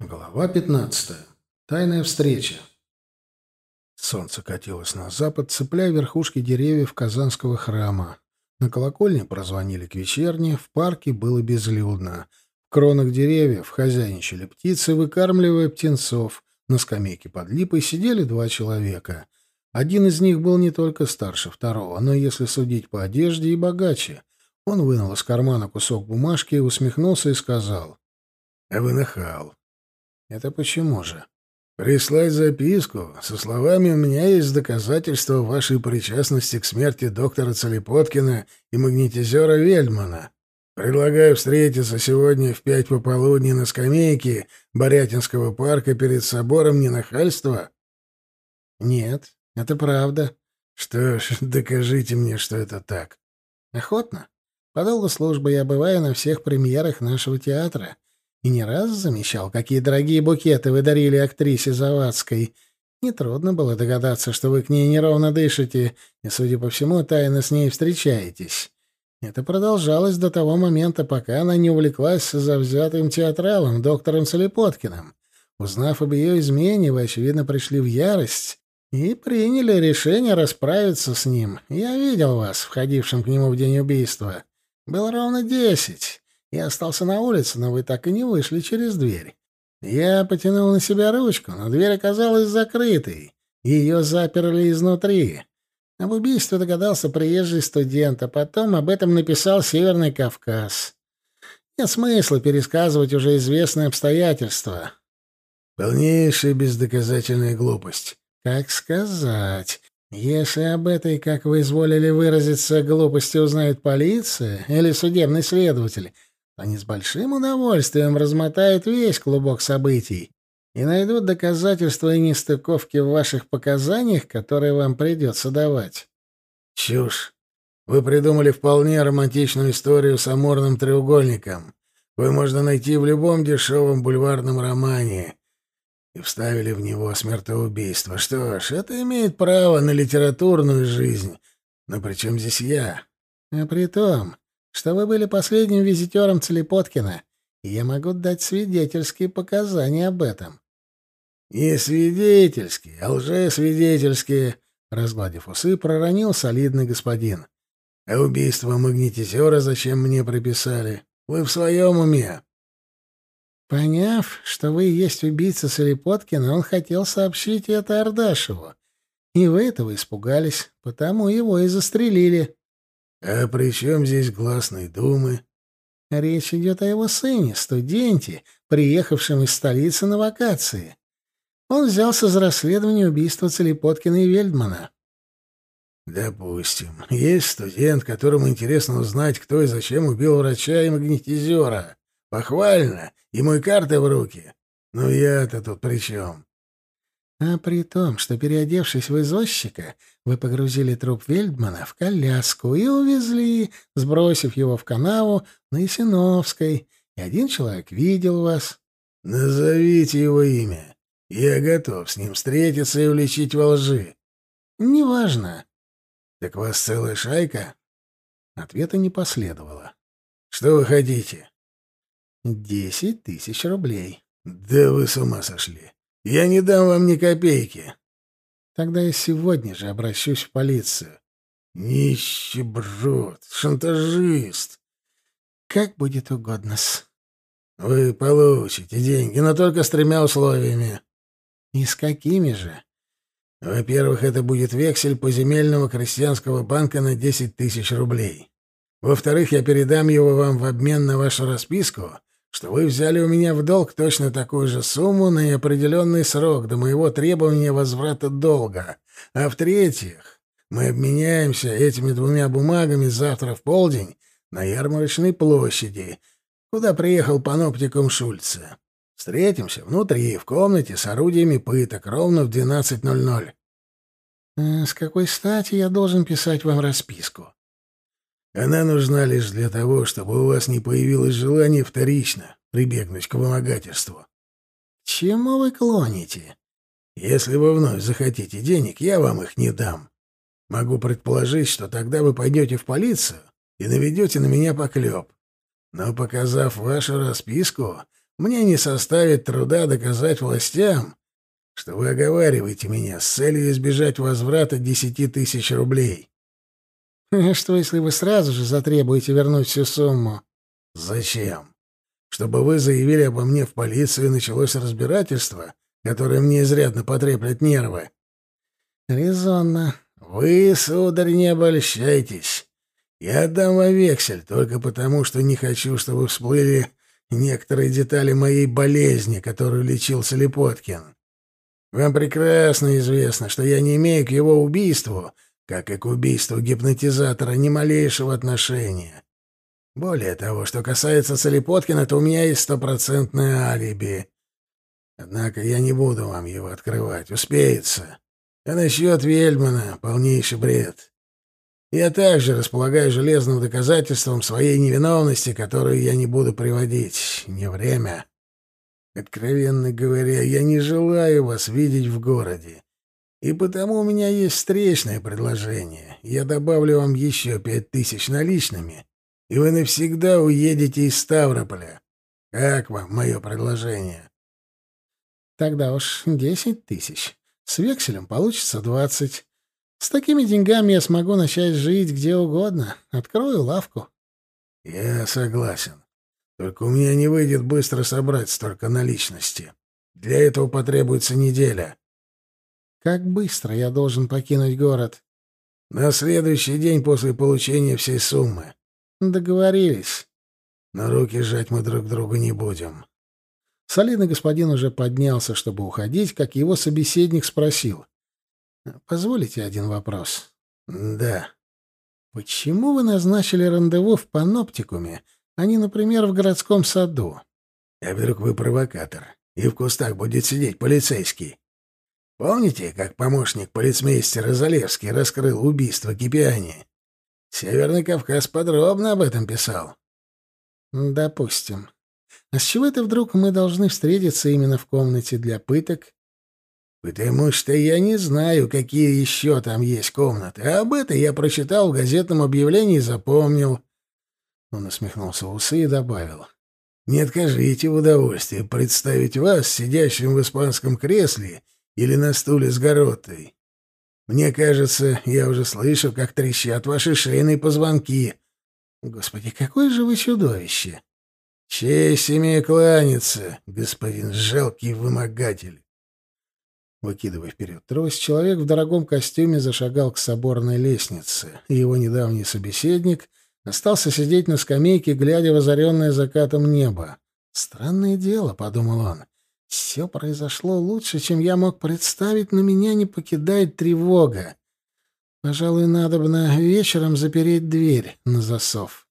Глава 15. Тайная встреча. Солнце катилось на запад, цепляя верхушки деревьев Казанского храма. На колокольне прозвонили к вечерне, в парке было безлюдно. В кронах деревьев хозяйничали птицы, выкармливая птенцов. На скамейке под липой сидели два человека. Один из них был не только старше второго, но, если судить по одежде, и богаче. Он вынул из кармана кусок бумажки, усмехнулся и сказал. «А вы нахал. Это почему же? Прислать записку со словами «У меня есть доказательства вашей причастности к смерти доктора Целепоткина и магнетизера Вельдмана. Предлагаю встретиться сегодня в пять пополудни на скамейке Борятинского парка перед собором ненахальства?» «Нет, это правда». «Что ж, докажите мне, что это так». «Охотно. По долгу службы я бываю на всех премьерах нашего театра и не раз замечал, какие дорогие букеты вы дарили актрисе Завадской. Нетрудно было догадаться, что вы к ней неровно дышите, и, судя по всему, тайно с ней встречаетесь. Это продолжалось до того момента, пока она не увлеклась завзятым театралом, доктором Солепоткиным. Узнав об ее измене, вы, очевидно, пришли в ярость и приняли решение расправиться с ним. Я видел вас, входившим к нему в день убийства. Было ровно десять. Я остался на улице, но вы так и не вышли через дверь. Я потянул на себя ручку, но дверь оказалась закрытой. Ее заперли изнутри. Об убийстве догадался приезжий студент, а потом об этом написал Северный Кавказ. Нет смысла пересказывать уже известные обстоятельства. Полнейшая бездоказательная глупость. Как сказать? Если об этой, как вы изволили выразиться, глупости узнает полиция или судебный следователь, они с большим удовольствием размотают весь клубок событий и найдут доказательства и нестыковки в ваших показаниях, которые вам придется давать. Чушь. Вы придумали вполне романтичную историю с амурным треугольником. Вы можно найти в любом дешевом бульварном романе. И вставили в него смертоубийство. Что ж, это имеет право на литературную жизнь. Но при чем здесь я? А при том, что вы были последним визитером Целепоткина, и я могу дать свидетельские показания об этом». «Не свидетельские, а лжесвидетельские», — разгладив усы, проронил солидный господин. «А убийство магнетизера зачем мне приписали? Вы в своем уме?» Поняв, что вы есть убийца Солепоткина, он хотел сообщить это Ардашеву. И вы этого испугались, потому его и застрелили. «А при чем здесь гласные думы?» Речь идет о его сыне, студенте, приехавшем из столицы на вакации. Он взялся за расследование убийства Целепоткина и Вельдмана. «Допустим. Есть студент, которому интересно узнать, кто и зачем убил врача и магнетизера. Похвально. Ему и карты в руки. Но я-то тут при чем? А при том, что, переодевшись в извозчика, вы погрузили труп Вельдмана в коляску и увезли, сбросив его в канаву на Ясиновской, и один человек видел вас. Назовите его имя. Я готов с ним встретиться и уличить во лжи. Неважно. Так вас целая шайка? Ответа не последовало. Что вы хотите? Десять тысяч рублей. Да вы с ума сошли. Я не дам вам ни копейки. Тогда я сегодня же обращусь в полицию. Нищеброд, шантажист. Как будет угодно-с. Вы получите деньги, но только с тремя условиями. И с какими же? Во-первых, это будет вексель поземельного крестьянского банка на десять тысяч рублей. Во-вторых, я передам его вам в обмен на вашу расписку, что вы взяли у меня в долг точно такую же сумму на неопределенный срок до моего требования возврата долга. А в-третьих, мы обменяемся этими двумя бумагами завтра в полдень на ярмарочной площади, куда приехал паноптикум Шульца. Встретимся внутри, в комнате с орудиями пыток, ровно в 12.00. «А с какой стати я должен писать вам расписку?» Она нужна лишь для того, чтобы у вас не появилось желание вторично прибегнуть к вымогательству. Чему вы клоните? Если вы вновь захотите денег, я вам их не дам. Могу предположить, что тогда вы пойдете в полицию и наведете на меня поклеп. Но, показав вашу расписку, мне не составит труда доказать властям, что вы оговариваете меня с целью избежать возврата десяти тысяч рублей. Что, если вы сразу же затребуете вернуть всю сумму? Зачем? Чтобы вы заявили обо мне в полицию и началось разбирательство, которое мне изрядно потреплет нервы. Резонно. Вы, сударь, не обольщайтесь. Я отдам вам вексель только потому, что не хочу, чтобы всплыли некоторые детали моей болезни, которую лечился Лепоткин. Вам прекрасно известно, что я не имею к его убийству, как и к убийству гипнотизатора, ни малейшего отношения. Более того, что касается Солепоткина, то у меня есть стопроцентное алиби. Однако я не буду вам его открывать. Успеется. А насчет Вельмана — полнейший бред. Я также располагаю железным доказательством своей невиновности, которую я не буду приводить. Не время. Откровенно говоря, я не желаю вас видеть в городе. И потому у меня есть встречное предложение. Я добавлю вам еще пять тысяч наличными, и вы навсегда уедете из Ставрополя. Как вам мое предложение? Тогда уж десять тысяч. С векселем получится двадцать. С такими деньгами я смогу начать жить где угодно. Открою лавку. Я согласен. Только у меня не выйдет быстро собрать столько наличности. Для этого потребуется неделя. Как быстро я должен покинуть город? На следующий день после получения всей суммы. Договорились. Но руки жать мы друг другу не будем. Солидный господин уже поднялся, чтобы уходить, как его собеседник спросил. «Позволите один вопрос?» «Да». «Почему вы назначили рандеву в паноптикуме, а не, например, в городском саду?» «А вдруг вы провокатор, и в кустах будет сидеть полицейский? Помните, как помощник полицмейстера Залевский раскрыл убийство Кипиани? Северный Кавказ подробно об этом писал». «Допустим. А с чего это вдруг мы должны встретиться именно в комнате для пыток? Потому что я не знаю, какие еще там есть комнаты. А об этом я прочитал в газетном объявлении и запомнил. Он усмехнулся в усы и добавил. Не откажите в удовольствии представить вас сидящим в испанском кресле или на стуле с гороттой. Мне кажется, я уже слышу, как трещат ваши шейные позвонки. Господи, какое же вы чудовище! Честь имею кланяться, господин жалкий вымогатель. Выкидывая вперед трость, человек в дорогом костюме зашагал к соборной лестнице, и его недавний собеседник остался сидеть на скамейке, глядя в озаренное закатом небо. «Странное дело», — подумал он, — «все произошло лучше, чем я мог представить, но меня не покидает тревога. Пожалуй, надо бы на вечером запереть дверь на засов».